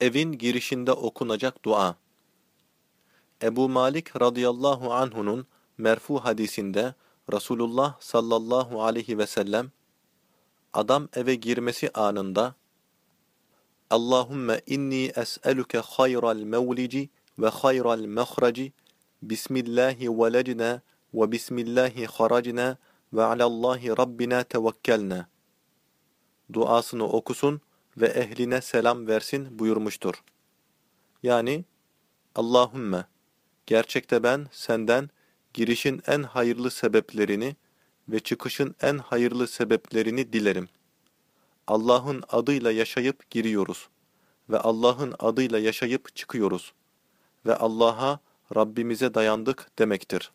Evin girişinde okunacak dua. Ebu Malik radıyallahu anhunun merfu hadisinde Resulullah sallallahu aleyhi ve sellem adam eve girmesi anında Allahümme inni es'eluke hayral mevlici ve hayral mehraci Bismillahi velecna ve bismillahi haracna ve alallahi rabbina tevekkelna duasını okusun ve ehline selam versin buyurmuştur. Yani Allahümme gerçekte ben senden girişin en hayırlı sebeplerini ve çıkışın en hayırlı sebeplerini dilerim. Allah'ın adıyla yaşayıp giriyoruz ve Allah'ın adıyla yaşayıp çıkıyoruz ve Allah'a Rabbimize dayandık demektir.